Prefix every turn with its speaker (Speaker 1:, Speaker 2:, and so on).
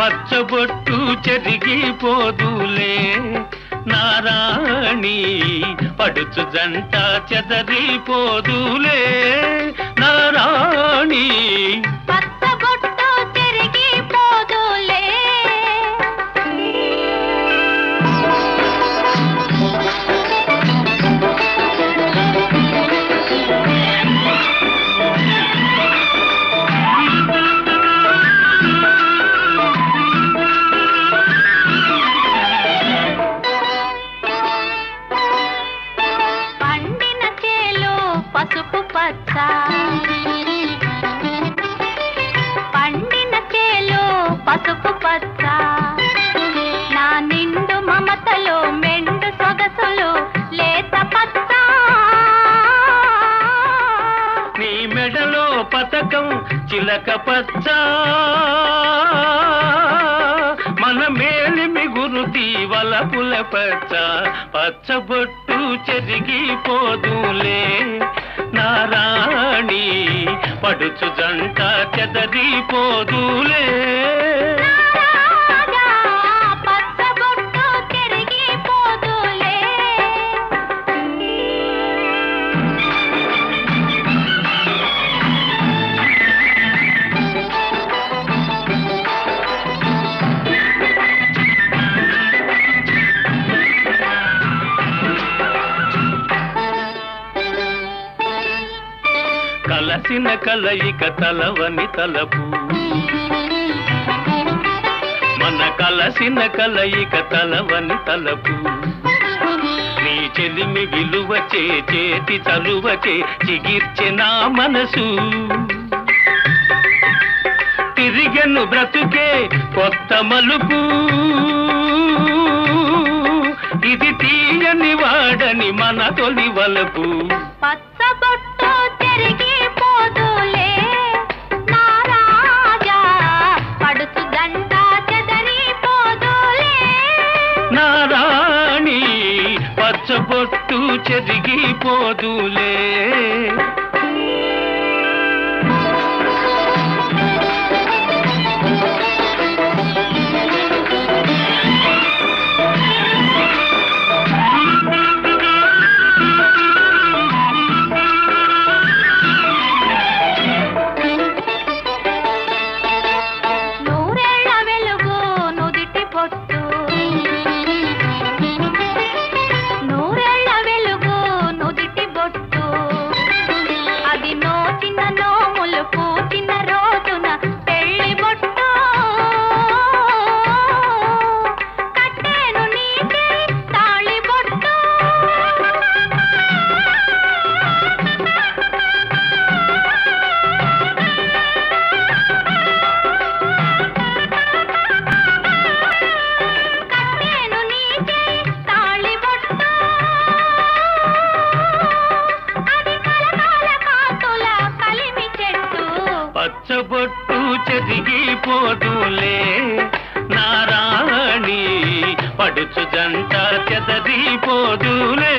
Speaker 1: పచ్చబొట్టు చెరిగిపోదులే నారాణి పడుచు జంట చెదరిపోదులే నారాణి
Speaker 2: పచ్చ పండిన చేలో పసుపు పచ్చ నా నిండు మమతలు మెండు సొగసులు లేత పచ్చ
Speaker 1: నీ మెడలో పతకం చిలక పచ్చ మనమే గురు తీవల వలపుల పచ్చ పచ్చబొట్టు చెరిగిపోదులే నారాణి పడుచు జంట చెదరిపోదులే కలసిన కలయిక తలవని తలపు. మన కలసిన కలయిక తలవని తలపు. నీ చెలిమి విలువచే చేతి చలువచే చిగిర్చె నా మనసు. తిరిగను బ్రతుకే కొత్త మలుపు. ఇది తీయని వాడని మన తొలి వలపు.
Speaker 2: పచ్చబొట్టు
Speaker 1: తిరిగి చెరిగిపోదులే పచ్చబొట్టు చెరిగిపోదులే నారాణి పడుచు జంట చెదరిపోదులే.